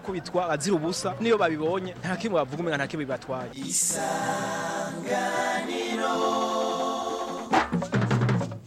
akubitwa azira ubusa niyo babibonye nta kimwe bavuga umenga nta kimwe bibatwaye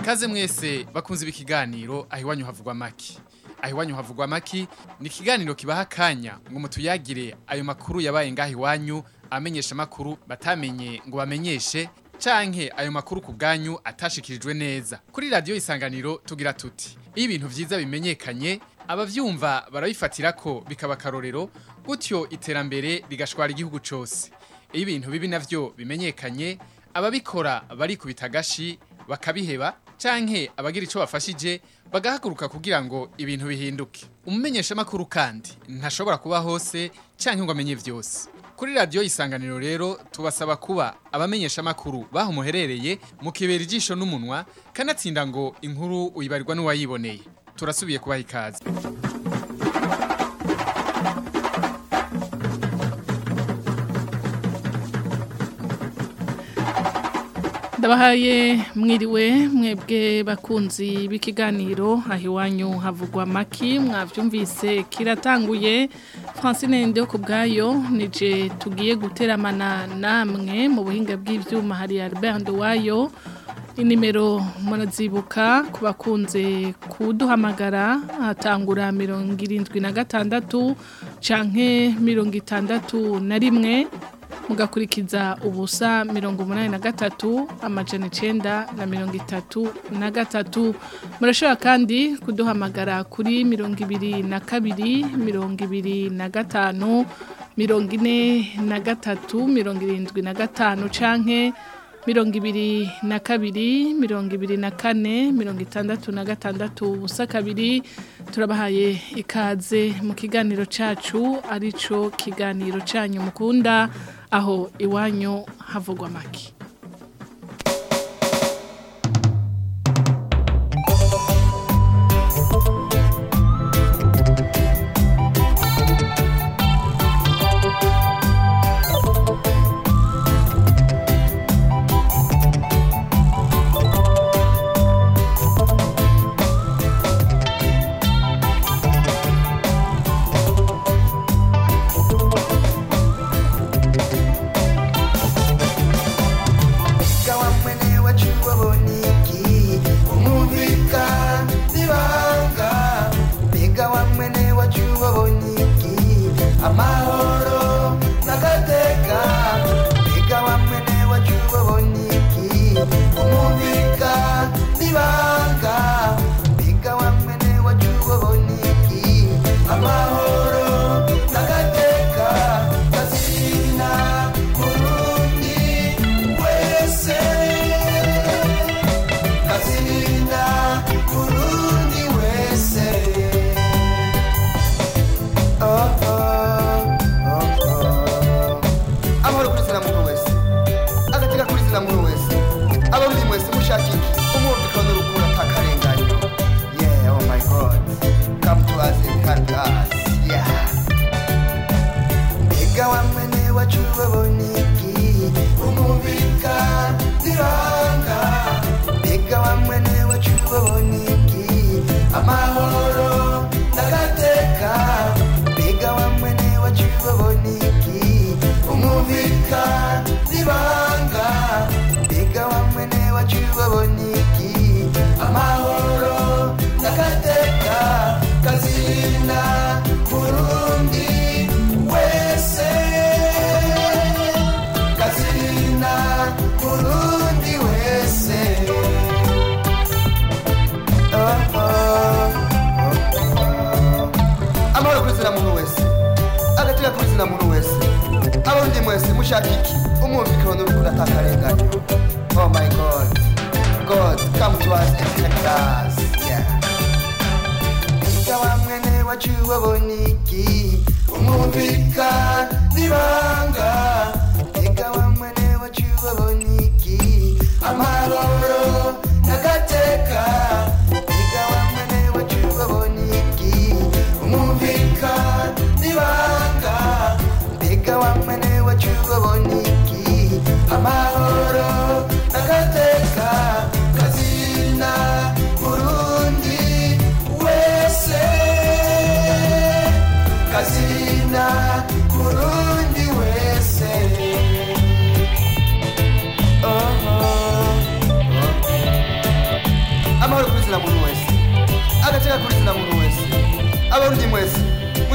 Kaze mwese bakunze ibi kiganiro aho iwanyu havugwa maki. Aho iwanyu havugwa maki ni ikiganiro kibaha akanya ngo mutuyagire ayo makuru yabaye ngaho iwanyu amenyesha makuru batamenye ngo bamenyeshe canke ayo makuru ku bwanyu atashikirijwe neza. Kuri radio isanganiro tugira tuti iyo ibintu vyiza bimenyekanye abavyumva barabifatira ko bikaba karorero gutyo iterambere rigashwara igihugu cose. Iyo ibintu bibi navyo bimenyekanye ababikora barikubita agashi bakabiheba canke abagira ico bafashije bagahaguruka kugira ngo ibintu bihinduke. Umumenyesha makuru kandi ntashobora kuba hose canke ngo amenye vyose. Kuri radio isanganiro rero tubasaba kuba abamenyesha makuru baho muherereye mu kibera ijisho n'umunwa kanatsinda ngo inkuru uyibarirwa n'uwayiboneye. Turasubiye kubaha ikaze. Ndabahaye mwiriwe mwebwe bakunzi b'ikiganiro aho iwanyu havugwa maki mwabyumvise kiratanguye. Francine ndeho ku bwayo nije tugiye guteramana namwe mu buhinga bw'ibyuma hari albert nduwayo inimero murazibuka ku bakunze kuduhamagara hatangura mirongo irindwi na gatandatu canke mirongo itandatu na rimwe mugakurikiza ubusa mirongo umunani na gatatu amajana icenda na mirongo itatu na gatatu. Murashobora kandi kuduhamagara kuri mirongo ibiri na kabiri mirongo ibiri na gatanu mirongo ine na gatatu mirongo irindwi na gatanu canke mirongo ibiri na kabiri mirongo ibiri na kane mirongo itandatu na gatandatu ubusa kabiri. Turabahaye ikaze mu kiganiro cacu arico kiganiro canyu mukunda. Aho iwanyu havugwa make. Waboniki umuvika nibanga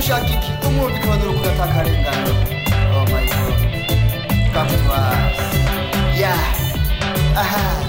mushaka iki umwumvikano n'urukundo atakarengana oh my god. Come to us. Yeah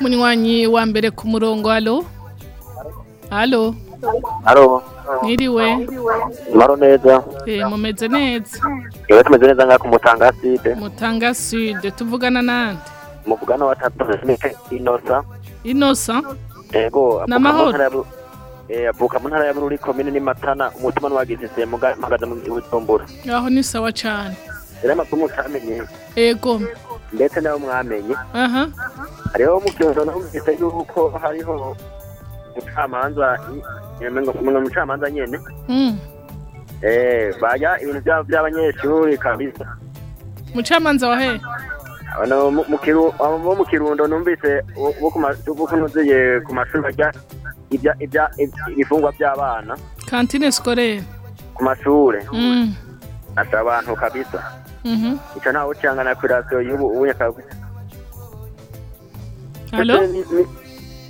Munywanyi wa mbere ku murongo alo? Alo? Haro, mwiriwe? Maro neza. eh mumeze neza? Yewe tumeze neza ku Mutanga Acide. mutanga sud. Tuvugana nande Muvugana wa tatu Mike Inosa. inosa? Ego, ya Bu- Eh, avuka mu ntara ya Bururi komine ni Matana, umutima n'uwagize se magaza mu Bujumbura. aho ni sawa cyane. Rero amakuru mutamenye, ego. Ndetse nawe mwamenye. Hariho mu kiyozo numvise yuko hariho umucamanza, umucamanza nyene. mm. Eh, bajya ibintu by'abanyeshuri kabisa. mucamanza wa he Ano mu- mu kiru abo bo mu kirundo numvise bo- bo bo kunuziye ku mashuri bajya ibya ibya ibifungwa by'abana kantine scolaire ku mashure mm. asa abantu kabisa mhm ico ntawe ucangana ku radio y'ubu Ndetse ni- ni-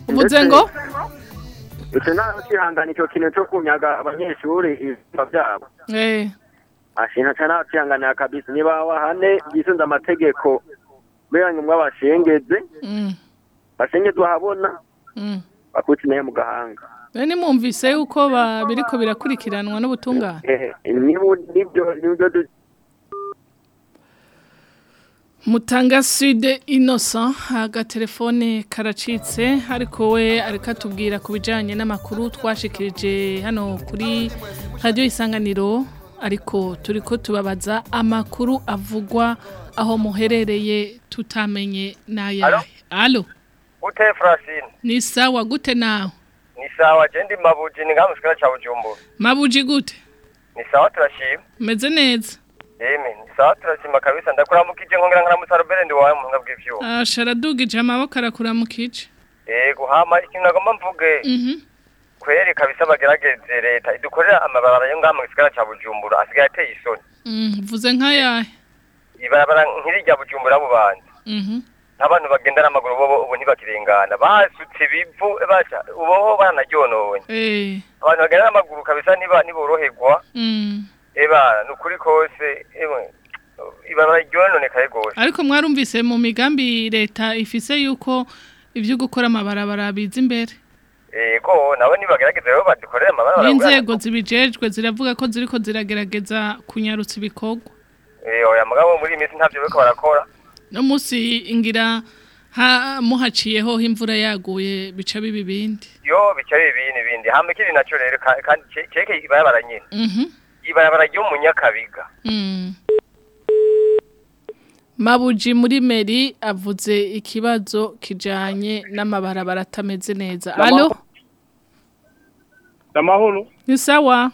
uvuze ngo? Ico ntawe ucihangana ico kintu co kunyaga abanyeshuri ibifungwa byabo. Eh. Ashinta ca ntawe ucihanganira kabisa. Niba wahane yisunze amategeko mbega ngo mwabashengeze mm. bashengezwe ahabona mm. bakutse naye mu gahanga. Bene mwumvise yuko ba biriko birakurikiranwa n'ubutungane? Eh, ni byo Mutanga Sud Innocent agatelefone karacitse ariko we ariko atubwira ku bijyanye n'amakuru twashikirije hano kuri radiyo isanganiro ariko turi ko tubabaza amakuru avugwa aho muherereye tutamenye n'ayahe alo Ute Francine, ni sawa gute nawe? Ni sawa je ndi mabuji ni ngamu sikara cha Bujumbura. mabuji gute? Ni sawa turashima. meze neza. Ni sawa turashima kabisa ndakuramukije nkongera nkaramusa Robert ndi wawe mu buhinga bw'ivyuma. asharadugije amaboko arakuramukije Yego hama ikintu nagomba mvuge mhm kweri kabisa bagerageze leta idukorera amabarabara yo ngamu sikara cha Bujumbura asigaye ateye isoni. Mm, vuze nk'ayahe Ibarabara nkiri rya Bujumbura bubanza. mhm N'abantu bagenda n'amaguru bo ubu ntibakirengana. Basutse ibivu baca ubo baranaryonowe. eh Abantu bagenda n'amaguru kabisa niba niboroherwa. mm. Eba nukuri kose ewe ibarabara ryononekaye gose. ariko mwarumvise mu migambi leta ifise yuko ibyo gukora amabarabara biza imbere Ego nawe nibagerageza rero badukorere amabarabara. n'inzego zibijejwe ziravuga ko ziriko ziragerageza kunyarutsa ibikorwa Eh oya mugabo muri iyi minsi ntavyo bariko barakora. no munsi ingira ha muhaciyeho imvura yaguye bica biba ibindi Yo bicaye ibindi bindi. Hama ikindi naco rero ka- kandi ceke ibarabara nyene. Ibarabara ryo mu Nyakabiga. mm. mabuji muri meri avuze ikibazo kijanye n'amabarabara atameze neza. Alo amahoro ni sawa.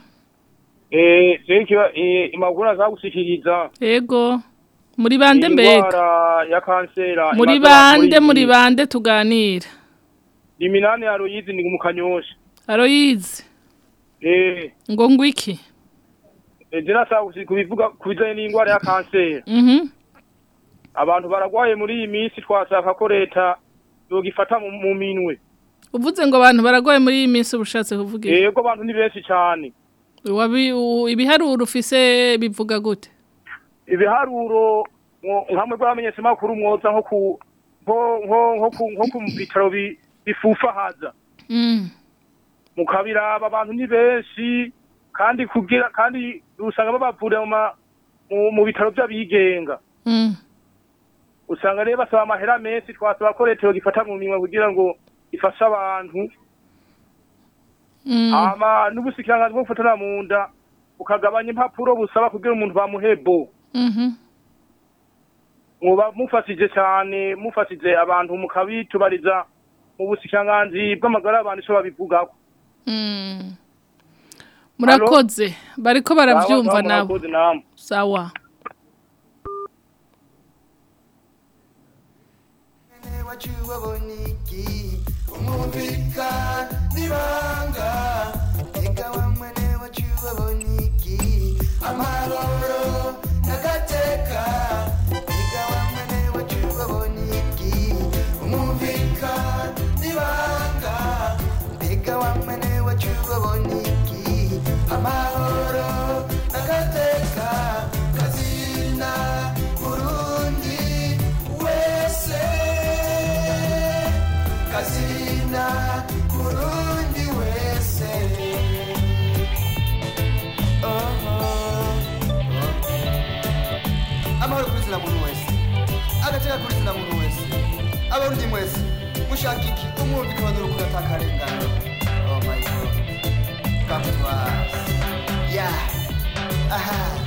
Eh eh imakuru azagushikiriza ego muri bande mbega? Indwara ya kansera muri bande muri bande tuganira iminani ya Ruyizi ni mu kanyosha. Aroyizi eh. Ngo ngwiki? Ejera sagusi kubivuga kubijanye n'indwara ya kansera mhm. Abantu baragwaye muri iyi minsi twashaka ko leta yogifata mu minwe. Uvuze ngo abantu baragoye muri iyi minsi ubushatse kuvuga yego abantu ni benshi cyane ibiharuro ufise bivuga gute? Ibiharuro nkamwe bwamenyesha makuru mwoza nko ku nko ku ku bitaro bi- bifufahaza Mm. mukabiraba abantu ni benshi. Kandi kugira kandi usanga babavurira mu bitaro by'abigenga Mm. usanga rero basaba amahera menshi twasaba ko leta yogifata mu minwa kugira ngo ifashe abantu Mm. hama n'ubusikiranganji bwo gufatana mu nda ukagabanya impapuro busaba kugira umuntu bamuhebo muba mufashije cyane mufashije abantu mukabitubariza mu busikanganzi bw'amagara y'abantu icyo babivugako Mm. Murakoze. Bariko baravyumva nabo. sawa. Wacu waboniki umwumvika nibanga. Ega wamwene wacu waboniki Oh my god. Come to us. Yeah. 아하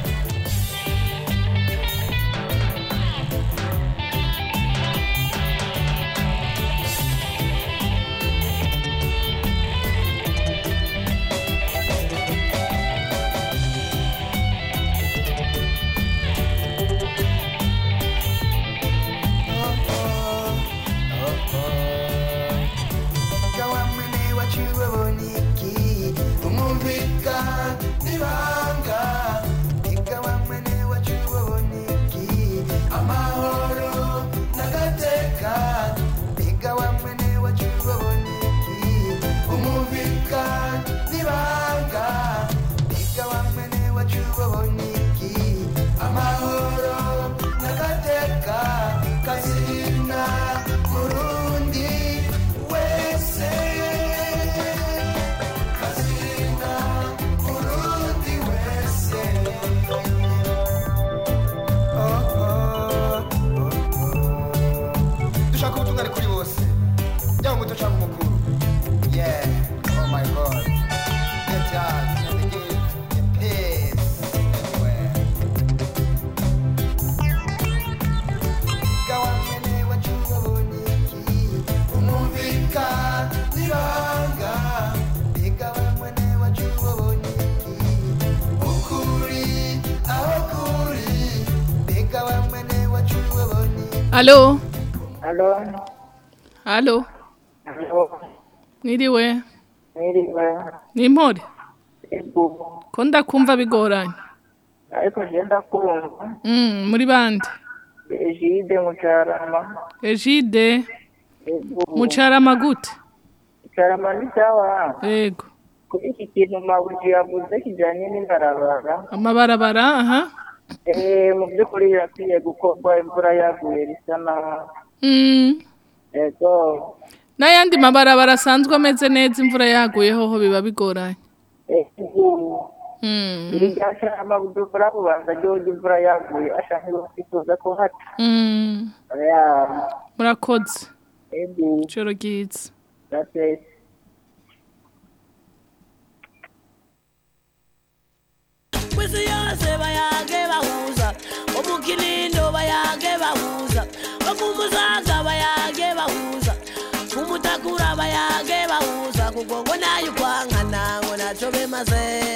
boniki alo Alo, alo alo, mwiriwe mwiriwe, ni impore ego, ko ndakumva bigoranye ariko ngenda kumva, Mm, muri bande Egide Mucarama, ejide. Ego, mucarama gute Mucarama ni sawa, yego kuri iki kintu Mabuji yavuze kijanye n'imbarabara, amabarabara aha. Mu by'ukuri birakwiye gukorwa imvura yaguye bisa naho, Mm. n'ayandi mabarabara asanzwe ameze neza imvura yaguye hoho biba bigoranye. Mm. Carama Bujumbura bubanza ryoga imvura yaguye ashaka ntibafituza ko hata, Mm. murakoze. Ijoro ryiza that's kwisi yose bayage omukinindo bayage bahuza. Okumuzaga bayage bahuza. Kumutakura bayage bahuza. Kugongo nayo kwangana ngo naco bemaze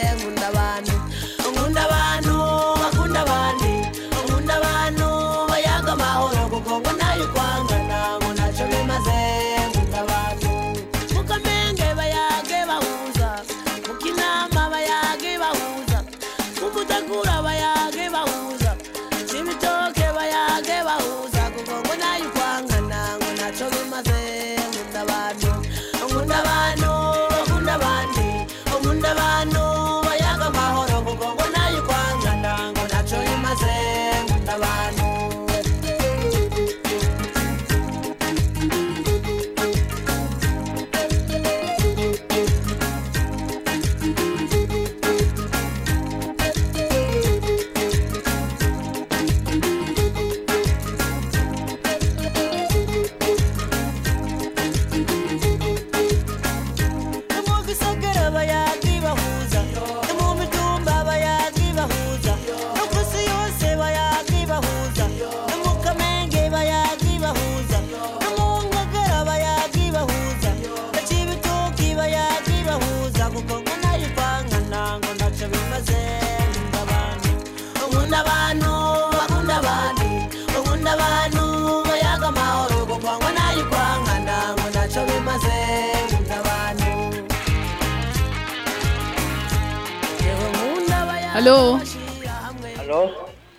alo Halo,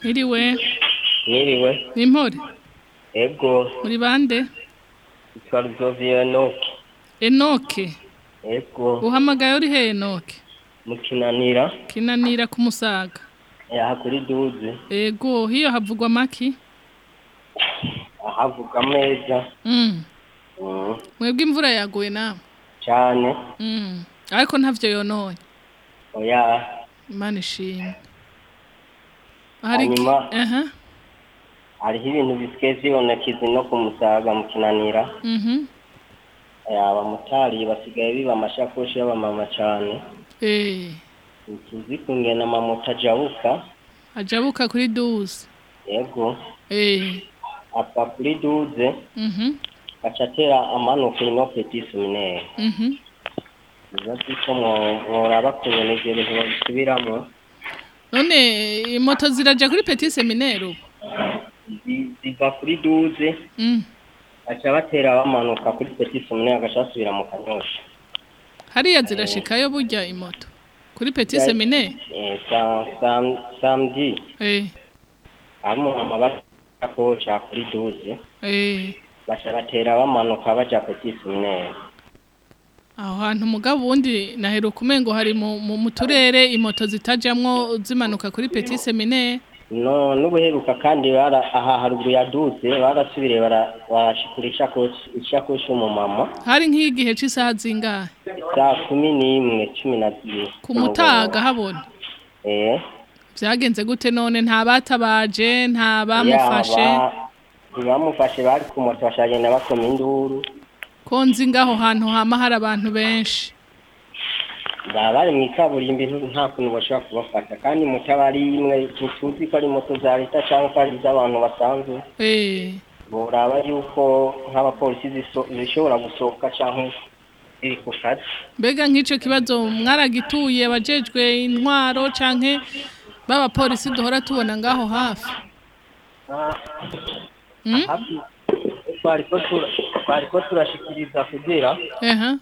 iriwe mwiriwe. ni impore Ego, muri bande yitwa Ruzovie Enoki. enoke Ego, uhamagaye uri he enoke mukinanira. kinanira ku musaga Yaha kuri duze. ego hiyo havugwa maki Ahavuga ameza. mm. Mm, mwebwe imvura yaguye nawe Cane. mm. ariko ntavyo yonoye Oya. Imana ishimwe Hanyuma- Hariho ibintu bisigaye vyibonekeza no ku musaga mukinanira. mhm Abamotari basigaye biba amashakoshi y'abamama cane. eh Tuzi kungena amamoto ajabuka. ajabuka kuri duze Ego. eh Apa kuri duze. mhm Gaca atera amanuka ino petit seminaire. Bibaza ko mworaba kunyene ivyo bintu babisubiramwo. none imoto ziraja kuri petit seminaire ubu. Zi- ziva kuri duze mm. baca batera bamanuka kuri petit seminaire agaca basubira mu kanyosha. Hariya zirashikayo burya imoto? Kuri petit seminaire? Eh, sa- sam- samedi. Eh. Harimo amabakoca kuri duze eh. baca batera bamanuka baja petit seminaire. Aho hantu mugabo ubundi naheruka umengo hari mu, turere imoto zitajamwo zimanuka kuri petit seminaire no n'ubuheruka kandi aha haruguru ya duze barasubiriye bara- barashikura ishakoshi y'umumama hari nk'igihe c'isaha zingahe? Saa kumi n'imwe cumi na zibiri. Ku mutaga habona? Eh? Vyagenze gute none? Nta batabaje nta bamufashe? Ntibamufashe bari ku moto bashagenda bakoma induru. Ko nzi ngaho hantu hama hari abantu benshi. Baba bari mu ikaburimbi ntu- nta kuntu bashobora kubafata kandi moto aba ari imwe ntituzi ko ari moto za leta cyangwa ko ari iz'abantu basanzwe. Eh. Boraba yuko nk'abapolisi zishobora gusohoka cyangwa ziri kazi. Mbega nk'ico kibazo mwaragituye abajejwe intwaro canke b'abapolisi duhora tubona ngaho hafi. Mm? hafi twariko tura- twariko turashikiriza kugira Eha.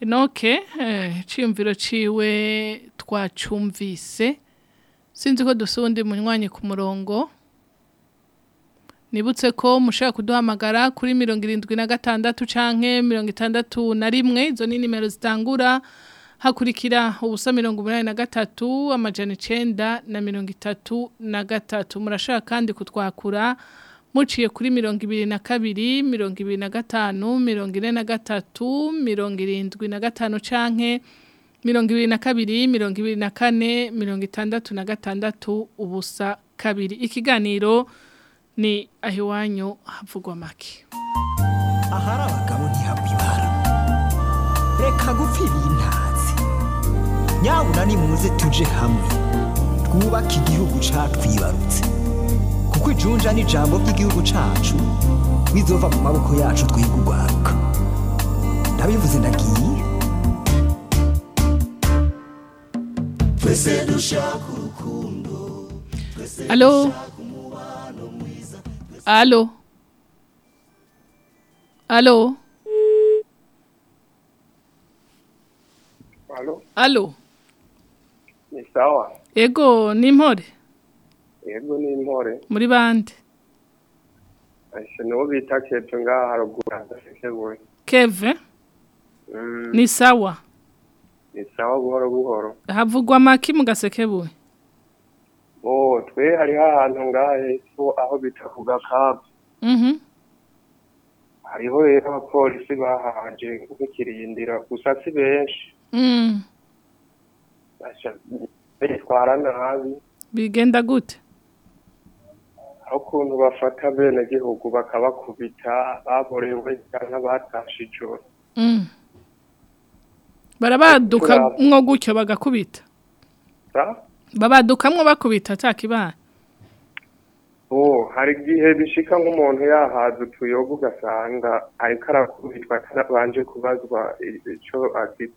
Enoke, eh, ciyumviro ciwe twacumvise. Sinzi ko dusundi munywanyi ku murongo. Nibutse ko mushaka kuduhamagara kuri mirongo irindwi na gatandatu canke mirongo itandatu na rimwe izo ni nimero zitangura hakurikira ubusa mirongo umunani na gatatu amajana icenda na mirongo itatu na gatatu murashaka kandi kutwakura muciye kuri mirongo ibiri na kabiri mirongo ibiri na gatanu mirongo ine na gatatu mirongo irindwi na gatanu canke mirongo ibiri na kabiri mirongo ibiri na kane mirongo itandatu na gatandatu ubusa kabiri. Ikiganiro ni aho iwanyu havugwa make? Ahari abagabo ntihabwa ibara. Reka gupfa ibintazi nyabuna nimuze tuje hamwe. Twubake igihugu catwibarutse kuko ijunja n'ijambo ry'igihugu cacu bizova mu maboko yacu twiga urwaruka ndabivuze ndagiye twese dushaka urukundo Alo. Alo. Alo. Alo, Alo. ni sawa. Ego ni impore Yego ni intore. muri bande. Niwo bita Kepfe ngaha haruguru hadasekebuye. Keve Mm, ni sawa. ni sawa buhoro buhoro. Havugwa make mu gasekebuye. Oh, twe hariho ahantu ngaha hepfo aho bita ku gakabu. Mhm. Hariho rero abapolisi bahaje nk'ikirindira gusa si benshi. Mm. Bitwara nabi. Bigenda gute? Aho ukuntu bafata bene gihugu bakabakubita baborewe cyangwa batashe ijoro. Mm. Barabaduka mwo gutyo bagakubita. Sa? Babadukamwo bakubita atakibana. Oh, hari igihe bishika nk'umuntu yahaza utuyoga ugasanga ariko arakubitwa atabanje kubazwa i- ico afite.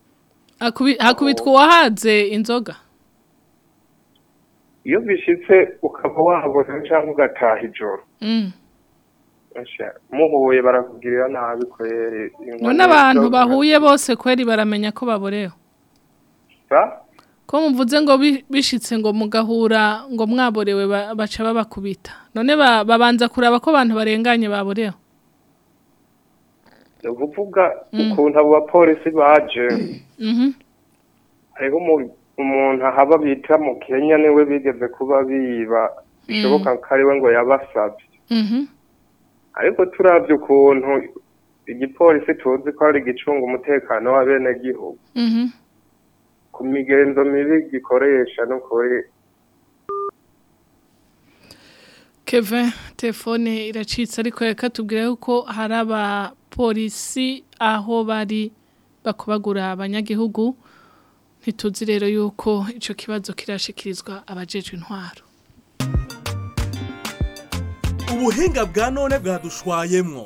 Akubi- Hakubitwa uwahaze inzoga. Iyo bishitse ukaba wabona cyangwa ugataha ijoro. Mm. Muhuye barakugirira nabi kweri. None abantu bahuye bose kweri baramenya ko baborewe. Ko muvuze ngo bi- bishitse ngo mugahura ngo mwaborewe ba- baca babakubita none ba- babanza kuraba ko abantu barenganye baborewe ni ukuvuga ukuntu abo bapolisi baje Mhm. hariho umu- umuntu ahaba bita mu kenya ni we bigeze kuba biba. Bishoboka ko ari we ngo yabasabye. Mhm. ariko turabye ukuntu igipolisi tuzi ko ari igicunga umutekano w'abenegihugu. Mhm. ku migenzo mibi gikoresha no kuri Kevin telefone iracitse ariko reka tubwire yuko hari abapolisi aho bari bakubagura abanyagihugu. Ntituzi rero yuko ico kibazo kirashikirizwa abajejwe intwaro. Ubuhinga bwa none bwadushwayemwo.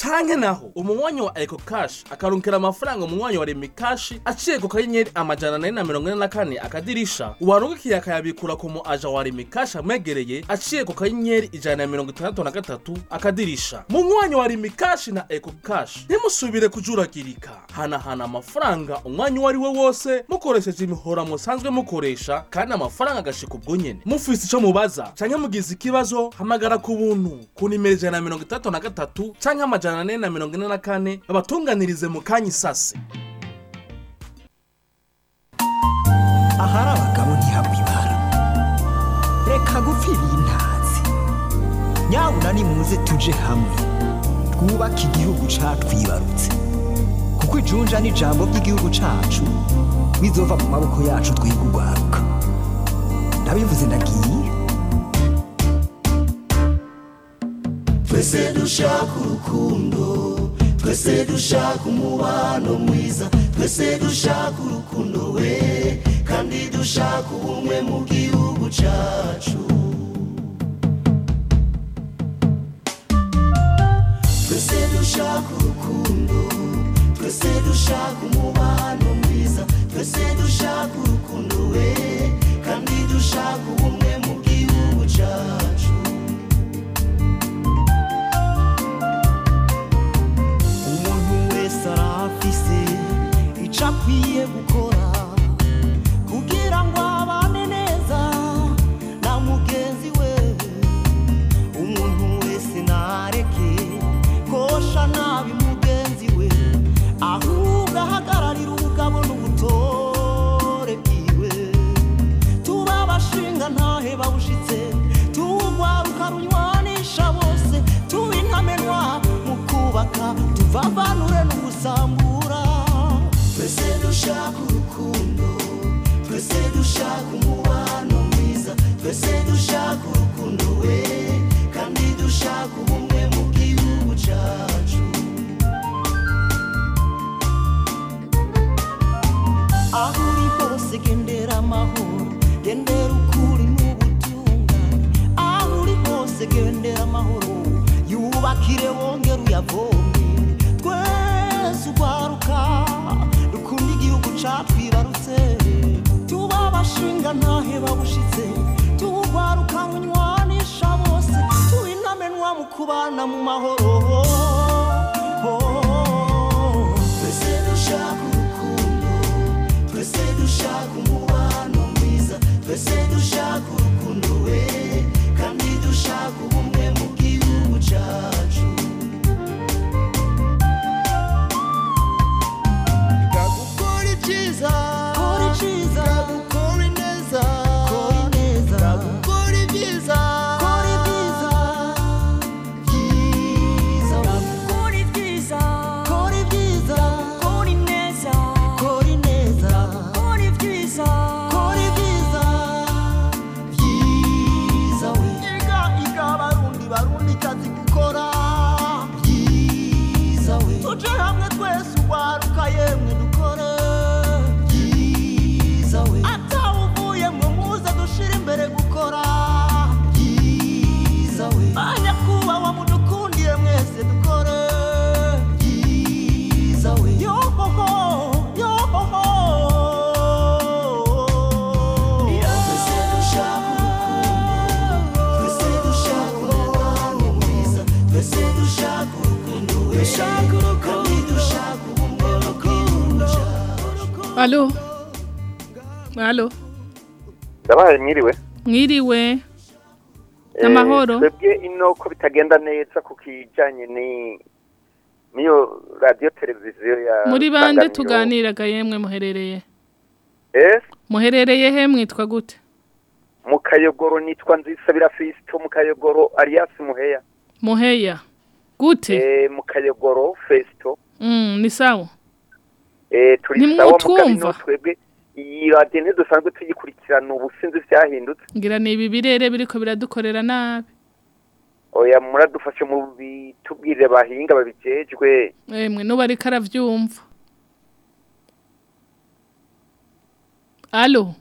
Canke naho umunywanyi wa eko kashi akarungikira amafaranga umunywanyi wa remi kashi aciye ku kanyenyeri amajana ane na mirongo ine na kane akadirisha. Uwo arungikiye akayabikura ku mu aja wa remi kashi amwegereye aciye ku kanyenyeri ijana na mirongo itandatu na gatatu akadirisha. Munywanyi wa remi kashi na eko kashi ntimusubire kujuragirika. Hanahana amafaranga umwanya uwo ari we wose mukoresheje imihora musanzwe mukoresha kandi amafaranga agashika ubwo nyene mufise ico mubaza canke mugize ikibazo hamagara ku buntu. Ku nimero ijana na mirongo itandatu na gatatu canke amajana ane na mirongo ine na kane babatunganirize mu kanya isase. Ahari abagabo ntihabwa ibara. Reka gupfira intazi nyabuna nimuze tuje hamwe. Twubake igihugu catwibarutse kuko ijunja n'ijambo ry'igihugu cacu bizova mu maboko yacu twiga urwaruka ndabivuze ndagiye. Twese dushaka urukundo twese dushaka umubano mwiza twese dushaka urukundo we kandi dushaka ubumwe mu gihugu cyacu twese dushaka urukundo twese dushaka umubano mwiza twese dushaka urukundo we kandi dushaka ubumwe icyo akwiye gukora kugira dushaka urukundo twese dushaka umubano mwiza twese dushaka urukundo we kandi dushaka ubumwe mu gihugu cyacu aho uri hose gendera amahoro gendera ukuri n'ubutungane aho uri hose gendera amahoro yubakire wongere uyavome twese dukunda igihugu catwibarutse tuba abashinga ntahe babushitse. Tuwugwaruka munywanisha bose. Tuba intamenwa mu kubana mu mahoro. Twese dushaka urukundo. Twese dushaka umubano mwiza. Twese dushaka urukundo we. Kandi dushaka ubumwe mu gihugu cyacu ndabahaye mwiriwe Mwiriwe. Eh, Amahoro. twebwe ino ko bitagenda neza ku kijanye ni niyo radio televiziyo ya Muri bande tuganiraga yemwe muherereye. eh Muherereye he mwitwa gute? mu kayogoro nitwa nzisabira Fisto mu kayogoro Alias Muheya Muheya. Gute? eh mu kayogoro Festo Mm, ni sawa. turi sawa mu twebwe iyi radio ntidusanzwe tuyikurikirana ubu sinzi vyahindutse Ngira ni ibi birere biriko biradukorera nabi. oya muradufashe mu bitubwirire bahinga babijejwe Emwe nuba ariko aravyumva. Alo.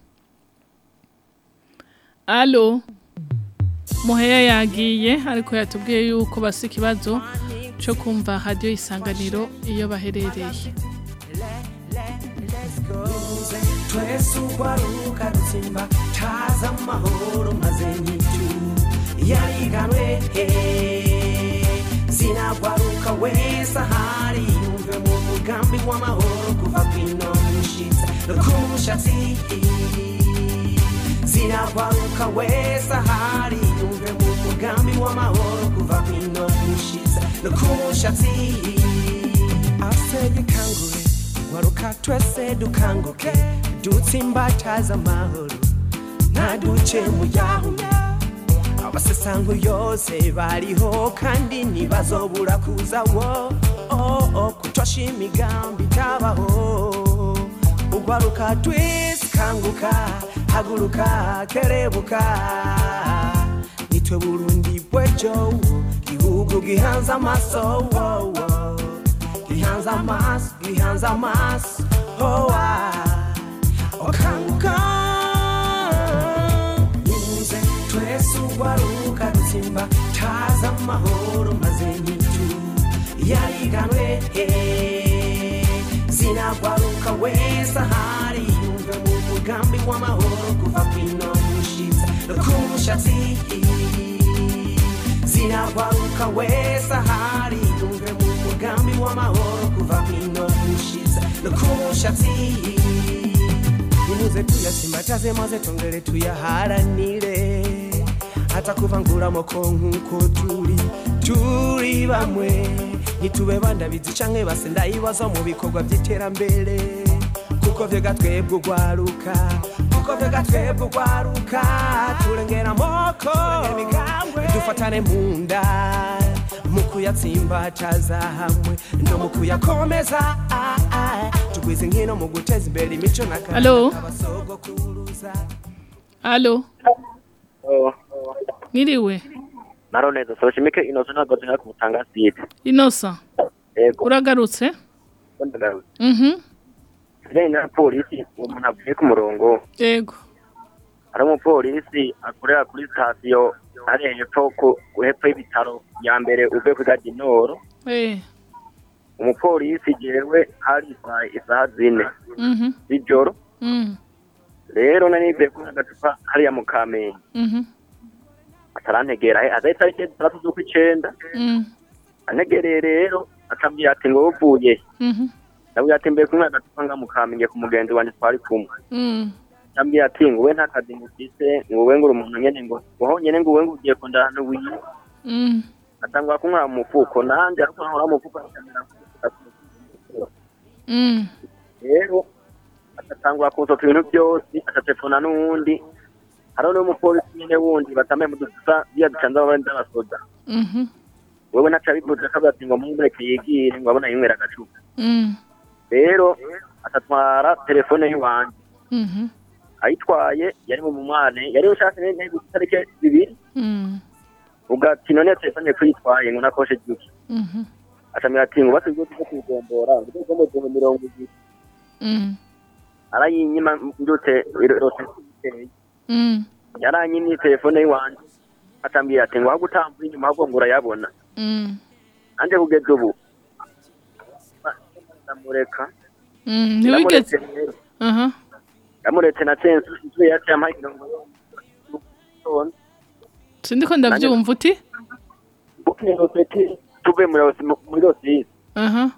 Alo. Muheya yagiye ariko yatubwiye yuko basi ikibazo cyo kumva radio isanganiro iyo baherereye. Twese ugwaruka rutsimba taza amahoro maze nyitu yariganwe zinagwaruka wese ahari yumve mu mugambi w'amahoro kuva kwino mushitsa no ku mushatsi zinagwaruka wese ahari yumve mu mugambi w'amahoro kuva kwino mushitsa no ku mushatsi asegekangure waruka twese dukanguke dutsimbataza amahoro ntaduce mu yahuye abasesango yose bariho kandi ntibazobura kuza wo oh, oh, kutosha imigambi itabaho. Ugwaruka twese kanguka haguruka kerebuka. Nitwe burundi bwejo gihugu gihanze amaso. Wo, wo. gihanze amaso gihanze oh, oh, amaso hoa okanguka nimuze twese ugwaruka dutsimba taza amahoro maze nyitu yariganwe zinagwaruka wese ahari yumve mu mugambi w'amahoro kuva kwino mushitsa no ku mushatsi zinagwaruka wese ahari mugambi w'amahoro kuva kwino mushitsa no ku mushatsi nimuze tuyasimbataze maze tongere tuyaharanire. Hata kuvanguramo ko nk'uko turi turi bamwe ntitube bandabizi canke base ndayibaza mu bikorwa by'iterambere kuko vyega twebwe ugwaruka kuko vyega twebwe ugwaruka. Turengera amoko dufatane mu nda mu kuyatsimbataza hamwe no mu kuyakomeza ah, ah. tugwize nkino mu guteza imbere imico na Alo? abasogokuruza Alo. Mwiriwe. naro neza soshimike inozo ntabwo zina kumutanga site Inosa. yego Uragarutse? Mhm. rero na polisi umuntu avuye ku murongo Yego. hari umupolisi akorera kuri sitasiyo ari hepfo hepfo y'ibitaro ya mbere uve ku gadinoro Eh. umupolisi jewe hari isaha zine Mhm. z'ijoro Mhm. rero nanivuye kunywa agacupa hariya mu kamenge Mhm. atarantegera he aza itariki zitandatu z'ukw'icenda Mhm. antegereye rero acambwira ati ngo uvuye he?" Mhm. ndabwira ati mbe kunywa agacupa nga mu kamenge ku mugenzi wanjye twari kumwe Acambwira ati ngo we nta kazi ngufise ngo we ngura umuntu nyene ngo ngo honyene ngo we ngo ugiye kundahana wiwe Mhm. atangwa kunkora mu mufuko nanje ariko nkora mu mufuko akamera Mhm. rero agatangura kunsoka ibintu byose agatelefona n'uwundi hariho n'umupolisi nyene wundi batambaye mu dusa biya ducanze abandi b'abasoda Mhm. wewe naca bivuze akavuga ati ngo mumureke yigire ngo abona yinywera agacupa Mhm. rero atatwara telefone y'iwanje Mhm. Ayitwaye yari mu mumwane yari ushatse nene itariki zibiri. Mhm. ugati none telefone kuyitwaye ngo nakoshe juki Mhm. acamira ati ngo bwo tuko kugombora ngo tuko mu mirongo ibiri. Mhm. arayinyima ndute irose Mhm. yaranyimye telefone y'iwanje atambwira ati ngo ahubwo utambuye inyuma ahubwo ngo urayabona nanjye kugeza ubu. Ndamureka. Mhm. Ntiwigeze. rero Aha. ndamuretse na sensu inzu yacu yampaye mirongo itanu Sindiko ndavyumva uti? tuve muri Rosi- muri rosisi Aha.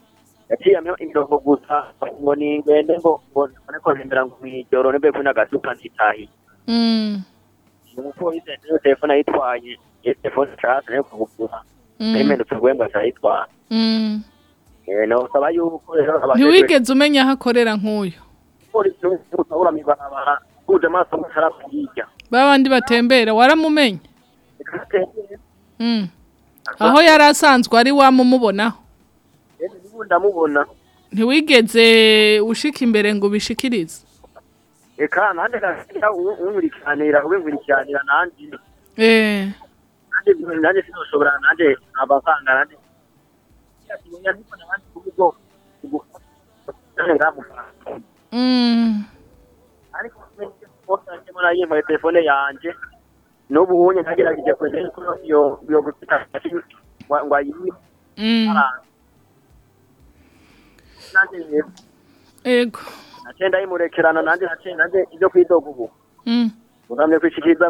yaciye ampa imirongo gusa ngo ningende ngo ngo ariko ntembera ngo mw'ijoro nimbe kuri n'agasuka ntitahiye Mm. umupolisi niyo telefone ayitwaye iyo telefone nshatse na yo kugura n'impindutse rwemba arayitwara ntiwigeze umenya aho akorera nk'uyu polisi n'ubutabura mw'ibarabara uje amaso musharafu hirya babandi batembera waramumenye? Mm. aho yari asanzwe ari wamumubonaho ndamubona ntiwigeze ushika imbere ngo ubishikirize? Eka nanjye nasiga umwirikiranira ubingwirikiranira nanjye eh. Nanjye nanjye sinoshobora nanjye abasanga nanjye Mm. Ariko mbona yimpaye telefone yanjye n'ubu unye nagerageje kwegera ko iyo iyo gufita ngo ayibe Mm. nanjye rero ego naciye ndayimurekerana nanjye naciye nanjye ibyo kwidoga ubu Mm. uramye kwishikiriza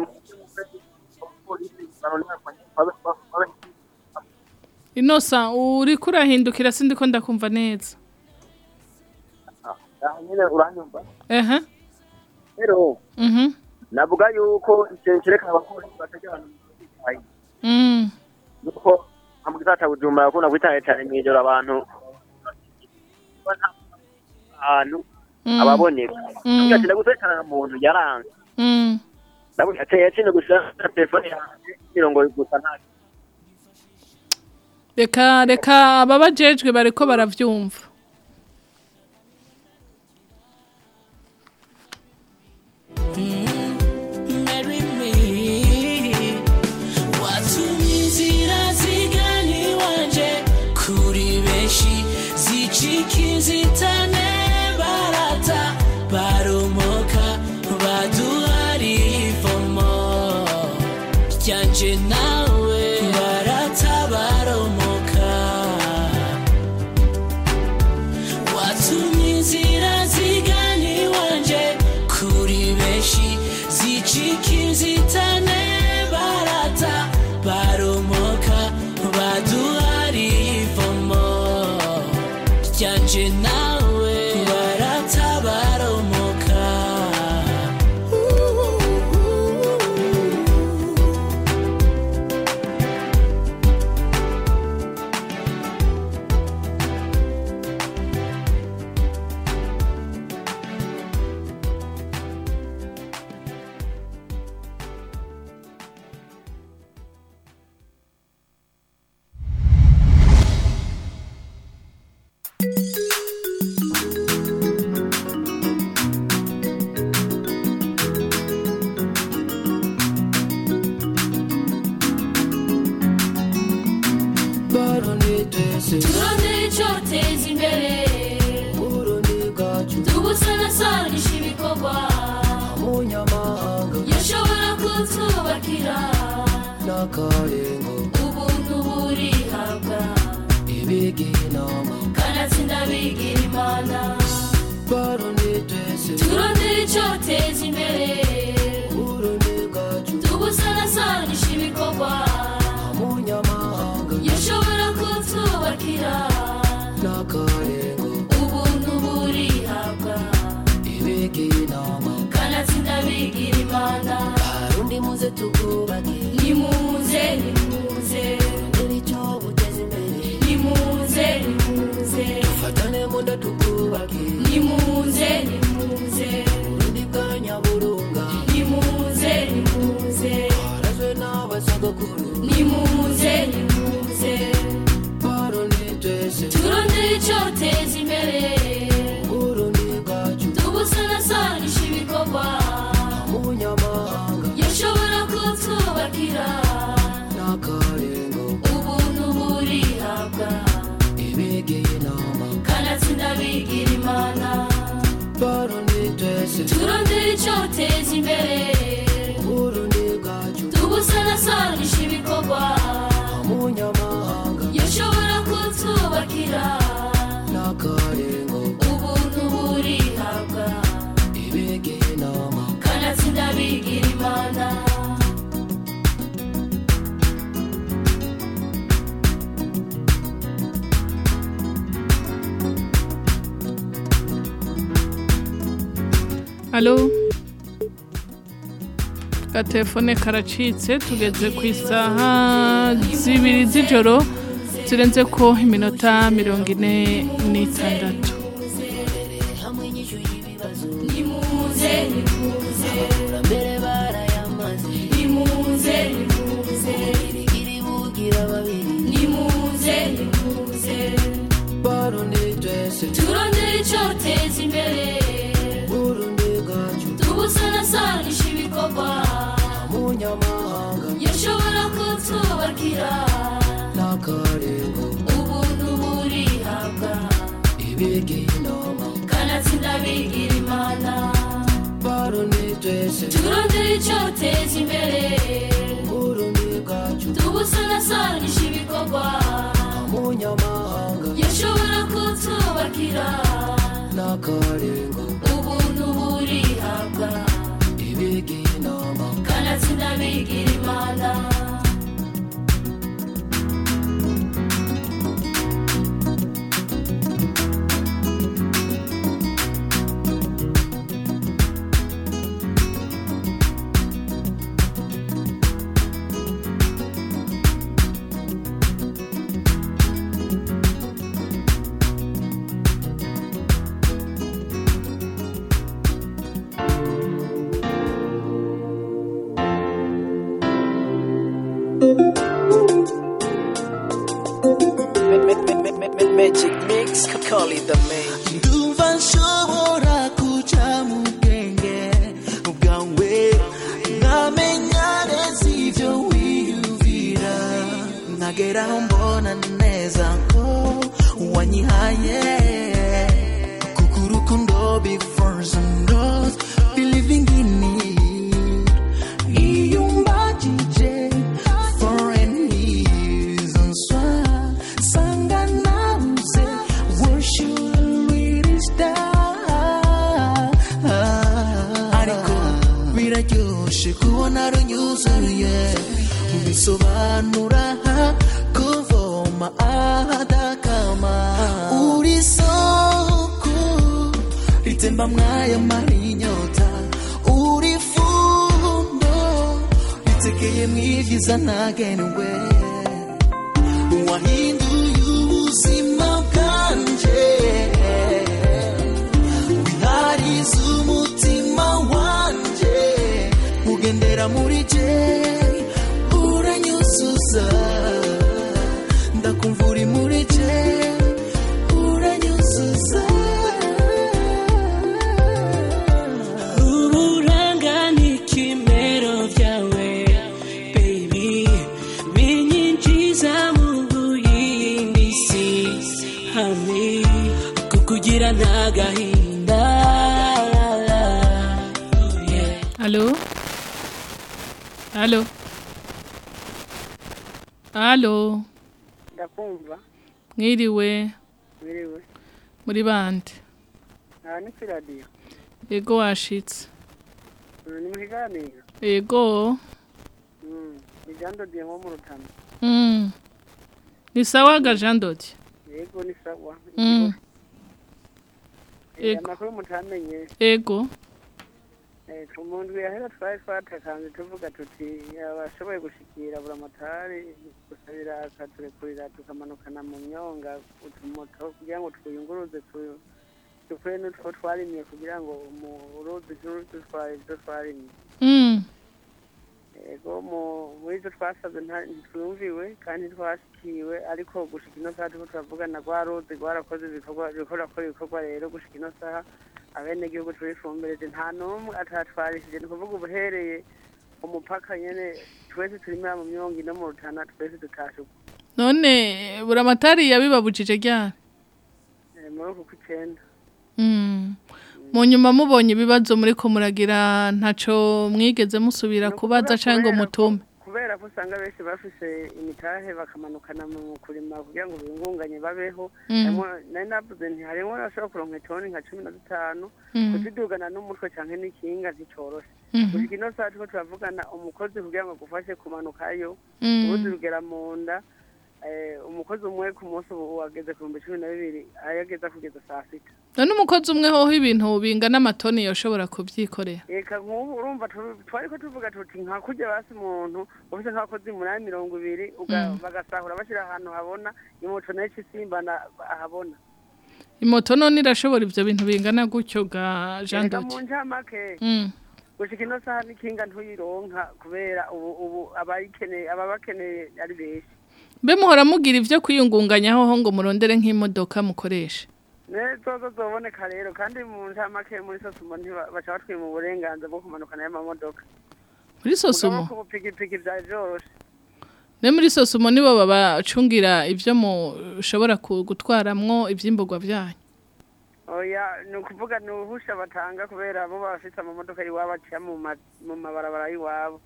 inosa uriko urahindukira sindi ko ndakumva neza nyine uranyumva rero mhm navuga yuko ikintu cyerekana abapolisi bategera abantu Mm. nuko mu gisata bujumbura bakunda kwitaye cyane mu ijoro abantu ahantu Mm. ababoneka Mm. ugatinda gutekana muntu yaranze Mm. ndabona yateye yacinze gusa telefone yanjye mirongo gusa nta reka reka ababajejwe bariko baravyumva easy time. to go back. Twese turondere icyoteza imbere urundi bwacu tubusanasanisha ibikorwa Alo Gatelefone karacitse tugeze ku isaha zibiri z'ijoro zirenze ko iminota mirongo ine n'itandatu. twigira imana twese turondere icyo ruteza imbere ibikorwa yashobora kutubakira n'akarengo ubuntu burihabwa ibigira inama kanatsinda bigira imana Alo ndakumva. Mwiriwe. Biriwe muri bande aha ni kuri radiyo yego washitse. Ni mu kiganiro. Yego. Mm, ni jean dodiye nko mu rutana. Mm. ni sawa ga Jean Dodi yego ni sawa. Mm. Eh, Yego. amakuru mutamenye. Yego. Eh, ku muntu yahera twari twatakanze tuvuga tuti abashoboye gushikira buramatari gusabira akaturekurira tukamanukana mu myonga utumoto kugira ngo twiyunguruze dukure n'utwo twarimye kugira ngo mu ruzi dutware ibyo twarimye mm. ego mu- muri ibyo twasabye nta- ntitwumviwe kandi ntitwashikiwe ariko gushika ino saha turiko turavugana rwa ruzi rwarakoze ibikorwa rurakora ibikorwa rero gushika ino saha abenegihugu turifumbireje nta n'umwe atatwarishije ni ukuvuga ubuhereye umupaka nyene twese turimira mu myongo ino mu rutana twese tutashe none buramatari yabibabujije ryari? Eh, muri uku kw'icenda. Mm. mu nyuma mubonye ibibazo muri ko muragira ntaco mwigeze musubira kubaza canke ngo mutume. Kubera ko usanga benshi bafise imitahe bakamanukana mu kurima kugira ngo bingunganye babeho Mm. Nari navuze nti harimwo n'abashobora kuronka itoni nka cumi na zitanu Mm. kuzidugana n'umutwe canke n'ikinga nticoroshe Mhm. gushika ino saha turiko turavugana umukozi kugira ngo agufashe kumanukayo Mm. uruzi rugera mu nda umukozi umwe ku munsi ubu wageze ku bihumbi cumi na bibiri ayageza kugeza saa sita. None umukozi umwe hoho ibintu bingana amatoni yoshobora kubyikorera. Reka nk'ubu urumva twari ko tuvuga tuti nka kurya basi umuntu ufite nk'abakozi umunani mirongo ibiri Mm. bagasahura bashyira ahantu habona imoto na yo isimbana ahabona. Imoto none irashobora ibyo bintu bingana gutyo ga Jean Erega mu ncamake gushika ino saha n'ikinga ntuyironka kubera ubu ubu abayikeneye aba bakeneye ari benshi. Mbe muhora mugira ibyo kwiyungunganyaho ho ngo murondere nk'imodoka mukoresha zozo zoboneka rero kandi mu ncamake muri sosumo baca batwima uburenganzira bwo kumanukana y'amamodoka muri sosumo ku bupikipiki vyari vyoroshe ne muri sosumo nibo babacungira ibyo mushobora gutwaramwo ibyimburwa byanyu oya ni ukuvuga ni uruhusha batanga kubera bo bafite amamodoka iwabo aciya mu ma- mu mabarabara y'iwabo.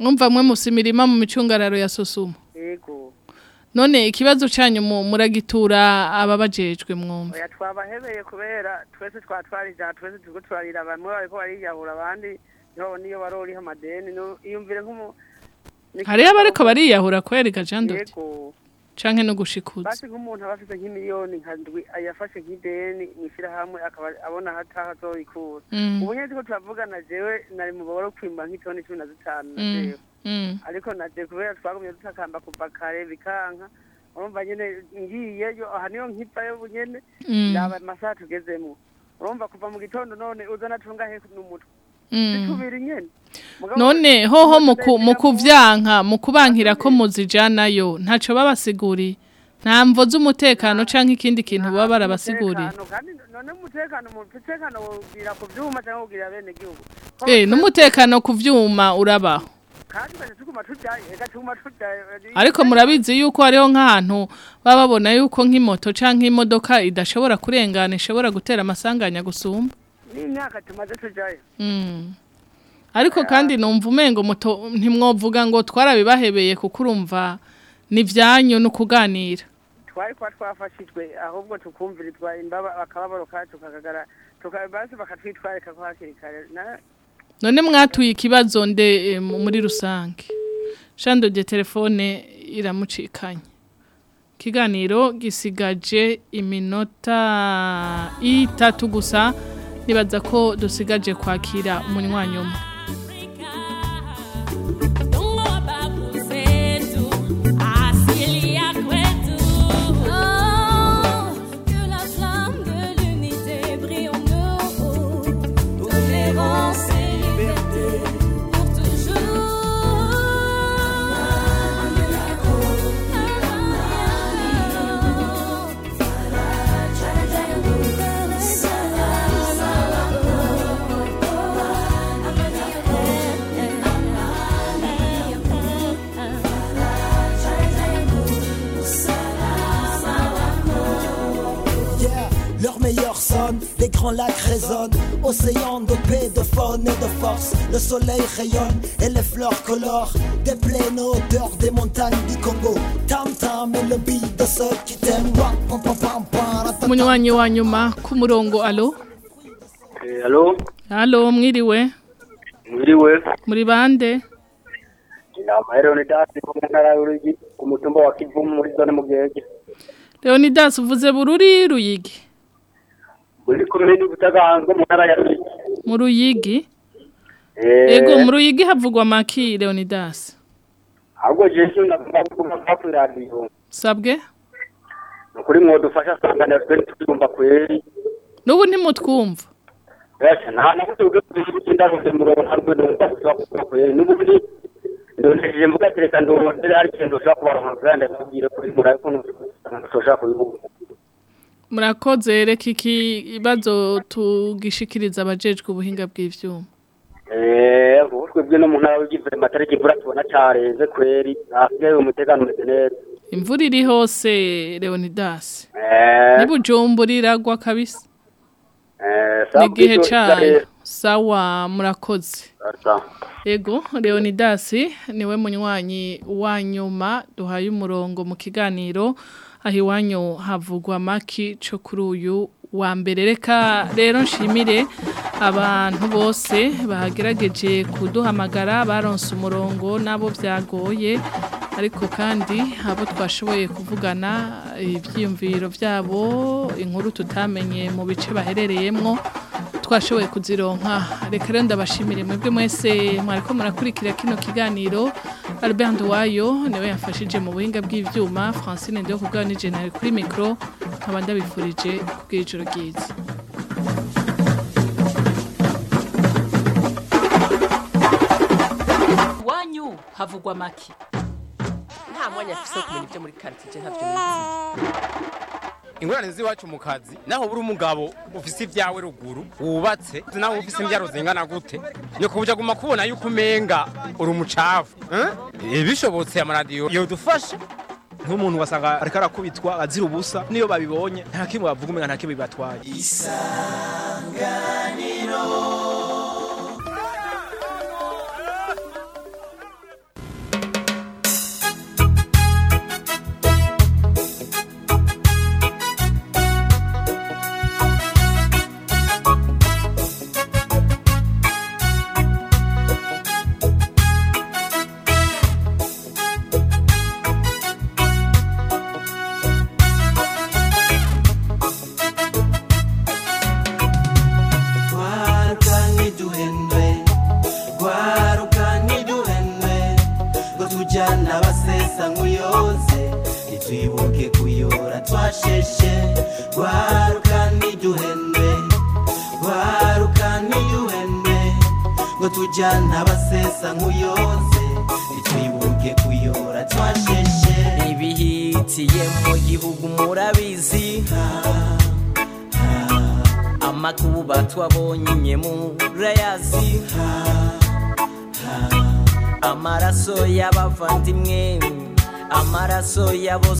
Mwumva mwe musa imirima mu micungararo ya sosumo yego. None ikibazo cyanyu mu- muragitura ababajejwe mwumva. Oya twabahebeye kubera twese twatwarija twese turiko turarira bamwe bariko bariyahura abandi ntibabona iyo baroriha amadeni iyumvire nk'umu hariyo abariko bariyahura kwereka Jean Dodi yego. Canke no gushikuza basi nk'umuntu aba afite nk'imiliyoni nka ndwi ayafashe nk'ideni mw'ishyirahamwe akaba abona hataha azoyikura Mm. ubu nyene turiko turavugana jewe nari mu baboro kwimba nk'itoni cumi na zitanu na Mm. jewe Mm. ariko naje kubera twagumye dutakamba kuva kare bikanka urumva nyene ngiyeyo aha niyo nkivayo bunyene Mm. ndaba amasaha tugezemwo urumva kuva mu gitondo none uzana tungahe n'umutwe Mm. none hoho mu ku- mu kubankira ko muzijanayo. Ntaco babasiguriye nta mvo z'umutekano canke ikindi kintu baba barabasiguriye Umutekano, kandi none umutekano mu umutekano wubwira ku cyangwa gihugu. Eh n'umutekano ku urabaho. Ariko murabizi yuko hariho nk'ahantu baba babona yuko nk'imoto canke imodoka idashobora kurengana ishobora gutera amasanganya gusumba. N'imyaka tumaze tujaye Mm. ariko kandi numva umengo muto ntimwovuga ngo twarabibahebeye kuko urumva ni vyanyu no kuganira twari kuba twafashijwe ahubwo tukumvirizwa imbaba akababaro kacu kakagara basi bakatwitwarika ko hakiri kare. Na- none mwatuye ikibazo nde eh, mu- muri rusange? Shando de telefone iramucikanye. Ikiganiro gisigaje iminota itatu gusa. Nibaza ko dusigaje kwakira umunywanyi umwe. Les grands lacs résonnent, océan de paix, de faune et de force. Le soleil rayonne et les fleurs colorent des plaines odeurs des montagnes du Congo. Tam tam et le beat de ceux qui t'aiment. Pam, umunywanyi wa nyuma ku murongo alo Eh, alo alo mwiriwe mwiriwe muri bande. Inama ya leonidas ku ntara y'uruyigi ku mutumba wa kivumu muri zone mugege leonidas uvuze bururi ruyigi muri komini butaganzwe mu ntara ya ruyigi mu ruyigi? Eh, ego mu ruyigi havugwa maki leonidas. Ahubwo jesu nagomba kuvuga nka kuri radiyo sabwe? Ni ukuri mwodufasha sangana twe tubyumva kweri. N'ubu ntimutwumva. Yasha nta na gute ubwo turi ndaruze murongo ntabwo ndumva kuvuga kuvuga kweri. N'ubundi ndondeje mvuga tereka ndondere ari ikintu ushobora kubaronka kandi ndakubwire kuri murabe ko ntushobora kubivuga. Murakoze reka ikibazo tugishikiriza abajejwe ubuhinga bw'ivyuma. Eh, ubu twebwe no mu ntara y'Igive matariki imvura tubona carenze kweri hasigaye umutekano umeze neza. Imvura iri hose leonidas. Eh, nibujumbura iragwa kabisa. Eh, ni sawa, igihe rero. sawa murakoze. Sawa. Ego, Leonidas ni we munywanyi wa nyuma duhaye umurongo mu kiganiro. Aho iwanyu havugwa maki cyo kuri uyu wa mbere. Reka rero nshimire abantu bose bahagerageje kuduhamagara baronse umurongo n'abo byagoye ariko kandi abo twashoboye kuvugana ibyiyumviro byabo inkuru tutamenye mu bice baherereyemo twashoboye kuzironka reka rero ndabashimire mwebwe mwese mwariko murakurikira kino kiganiro. Albert Nduwayo ni we yafashije mu buhinga bw'ivyuma. Francine Ndio kubwa ni kuri micro. Nkaba ndabifurije kugira ijoro ryiza. Iwanyu havugwa make. Nta mwanya afise kumenya ibyo muri karitsiye ntabyo nizi ingorane z'iwacu mu kazi naho buri umugabo ufise ibyawe ruguru wubatse naho ufise imbyaro zingana gute. Ni kubuja guma kubona yuko umenga uri umucafu eh? bishobotse amaradiyo yodufasha nk'umuntu wasanga ariko arakubitwa azira ubusa niyo babibonye nta kimwe bavuga umenga nta kimwe bibatwaye. Gwaruka amaraso y'abavandimwe amaraso y'abo